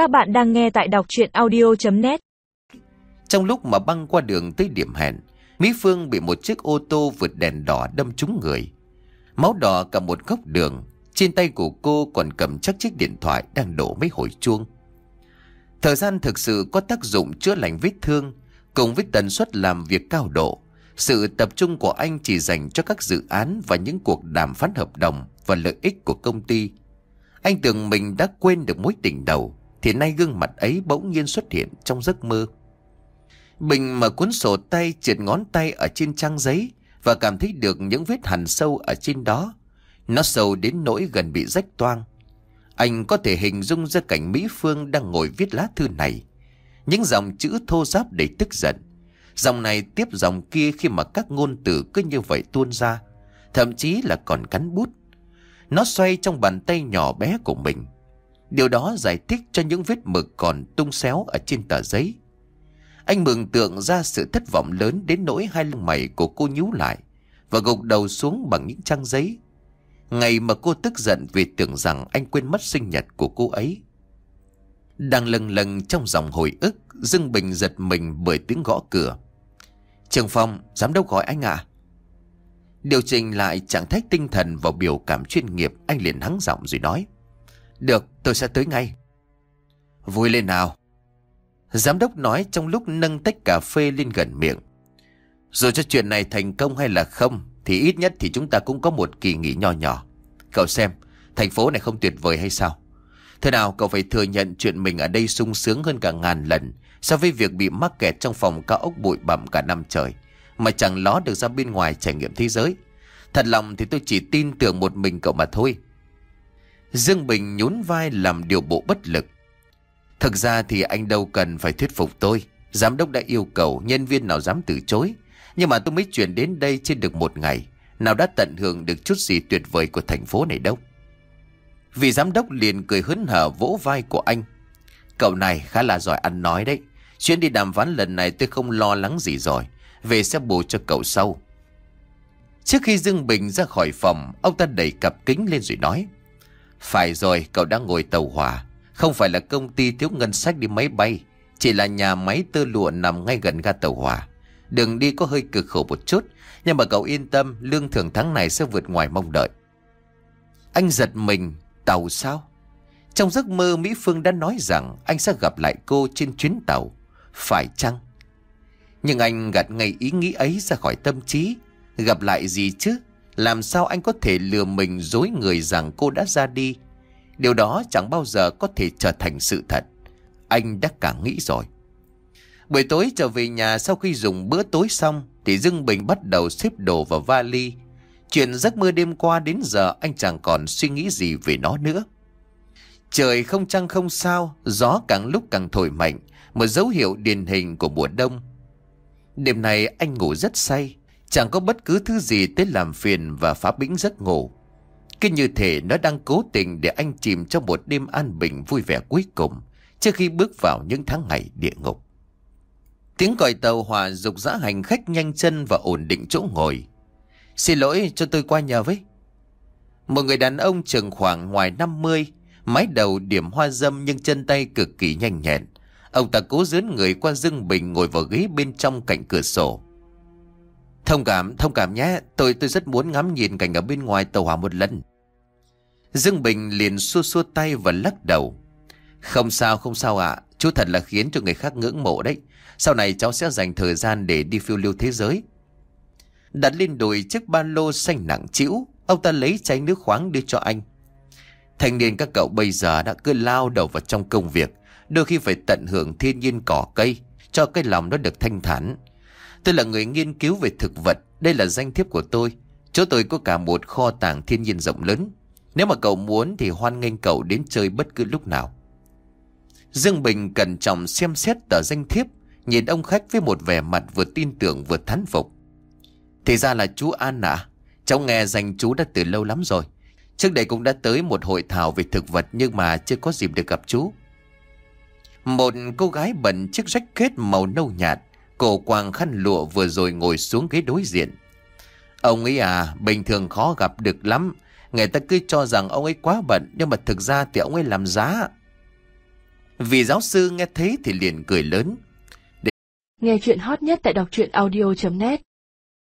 Các bạn đang nghe tại đọc chuyện audio.net Trong lúc mà băng qua đường tới điểm hẹn, Mỹ Phương bị một chiếc ô tô vượt đèn đỏ đâm trúng người. Máu đỏ cả một góc đường, trên tay của cô còn cầm chắc chiếc điện thoại đang đổ mấy hồi chuông. Thời gian thực sự có tác dụng chữa lành vết thương, cùng với tần suất làm việc cao độ. Sự tập trung của anh chỉ dành cho các dự án và những cuộc đàm phán hợp đồng và lợi ích của công ty. Anh tưởng mình đã quên được mối tình đầu, thì nay gương mặt ấy bỗng nhiên xuất hiện trong giấc mơ. Bình mở cuốn sổ tay trượt ngón tay ở trên trang giấy và cảm thấy được những vết hằn sâu ở trên đó. Nó sâu đến nỗi gần bị rách toang. Anh có thể hình dung ra cảnh Mỹ Phương đang ngồi viết lá thư này. Những dòng chữ thô giáp đầy tức giận. Dòng này tiếp dòng kia khi mà các ngôn từ cứ như vậy tuôn ra. Thậm chí là còn cắn bút. Nó xoay trong bàn tay nhỏ bé của mình. Điều đó giải thích cho những vết mực còn tung xéo ở trên tờ giấy. Anh mừng tượng ra sự thất vọng lớn đến nỗi hai lông mày của cô nhú lại và gục đầu xuống bằng những trang giấy. Ngày mà cô tức giận vì tưởng rằng anh quên mất sinh nhật của cô ấy. Đang lần lần trong dòng hồi ức, Dương Bình giật mình bởi tiếng gõ cửa. Trường Phong, giám đốc gọi anh à? Điều chỉnh lại trạng thái tinh thần và biểu cảm chuyên nghiệp, anh liền hắng giọng rồi nói. Được, tôi sẽ tới ngay. Vui lên nào. Giám đốc nói trong lúc nâng tách cà phê lên gần miệng. Dù cho chuyện này thành công hay là không, thì ít nhất thì chúng ta cũng có một kỳ nghỉ nhỏ nhỏ. Cậu xem, thành phố này không tuyệt vời hay sao? Thế nào cậu phải thừa nhận chuyện mình ở đây sung sướng hơn cả ngàn lần so với việc bị mắc kẹt trong phòng cao ốc bụi bặm cả năm trời mà chẳng ló được ra bên ngoài trải nghiệm thế giới. Thật lòng thì tôi chỉ tin tưởng một mình cậu mà thôi. Dương Bình nhún vai làm điều bộ bất lực. Thực ra thì anh đâu cần phải thuyết phục tôi. Giám đốc đã yêu cầu nhân viên nào dám từ chối. Nhưng mà tôi mới chuyển đến đây trên được một ngày. Nào đã tận hưởng được chút gì tuyệt vời của thành phố này đâu. Vị giám đốc liền cười hớn hở vỗ vai của anh. Cậu này khá là giỏi ăn nói đấy. Chuyến đi đàm phán lần này tôi không lo lắng gì rồi. Về sẽ bù cho cậu sau. Trước khi Dương Bình ra khỏi phòng, ông ta đẩy cặp kính lên rồi nói. Phải rồi, cậu đang ngồi tàu hỏa. Không phải là công ty thiếu ngân sách đi máy bay. Chỉ là nhà máy tơ lụa nằm ngay gần ga tàu hỏa. Đường đi có hơi cực khổ một chút. Nhưng mà cậu yên tâm, lương thưởng tháng này sẽ vượt ngoài mong đợi. Anh giật mình, tàu sao? Trong giấc mơ Mỹ Phương đã nói rằng anh sẽ gặp lại cô trên chuyến tàu. Phải chăng? Nhưng anh gạt ngay ý nghĩ ấy ra khỏi tâm trí. Gặp lại gì chứ? Làm sao anh có thể lừa mình dối người rằng cô đã ra đi? Điều đó chẳng bao giờ có thể trở thành sự thật. Anh đã cả nghĩ rồi. Buổi tối trở về nhà sau khi dùng bữa tối xong thì Dương Bình bắt đầu xếp đồ vào vali. Chuyện giấc mơ đêm qua đến giờ anh chẳng còn suy nghĩ gì về nó nữa. Trời không trăng không sao, gió càng lúc càng thổi mạnh, một dấu hiệu điển hình của mùa đông. Đêm này anh ngủ rất say, chẳng có bất cứ thứ gì tới làm phiền và phá bĩnh giấc ngủ. Cứ như thể nó đang cố tình để anh chìm trong một đêm an bình vui vẻ cuối cùng, trước khi bước vào những tháng ngày địa ngục. Tiếng còi tàu hòa dục dã hành khách nhanh chân và ổn định chỗ ngồi. Xin lỗi cho tôi qua nhờ với. Một người đàn ông chừng khoảng ngoài 50, mái đầu điểm hoa dâm nhưng chân tay cực kỳ nhanh nhẹn. Ông ta cố dướn người qua Dương Bình ngồi vào ghế bên trong cạnh cửa sổ. Thông cảm, thông cảm nhé, tôi tôi rất muốn ngắm nhìn cảnh ở bên ngoài tàu hỏa một lần. Dương Bình liền xua xua tay và lắc đầu. Không sao, không sao ạ, chú thật là khiến cho người khác ngưỡng mộ đấy. Sau này cháu sẽ dành thời gian để đi phiêu lưu thế giới. Đặt lên đùi chiếc ba lô xanh nặng chĩu, ông ta lấy chai nước khoáng đưa cho anh. Thanh niên các cậu bây giờ đã cứ lao đầu vào trong công việc, đôi khi phải tận hưởng thiên nhiên cỏ cây, cho cái lòng nó được thanh thản. Tôi là người nghiên cứu về thực vật, đây là danh thiếp của tôi. Chỗ tôi có cả một kho tàng thiên nhiên rộng lớn. Nếu mà cậu muốn thì hoan nghênh cậu đến chơi bất cứ lúc nào. Dương Bình cẩn trọng xem xét tờ danh thiếp, nhìn ông khách với một vẻ mặt vừa tin tưởng vừa thán phục. Thì ra là chú An à? Cháu nghe danh chú đã từ lâu lắm rồi. Trước đây cũng đã tới một hội thảo về thực vật nhưng mà chưa có dịp được gặp chú. Một cô gái bận chiếc rách kết màu nâu nhạt, cổ quàng khăn lụa vừa rồi ngồi xuống ghế đối diện. Ông ấy à, bình thường khó gặp được lắm. Người ta cứ cho rằng ông ấy quá bận, nhưng mà thực ra thì ông ấy làm giá. Vì giáo sư nghe thấy thì liền cười lớn. Nghe chuyện hot nhất tại đọc truyện audio.net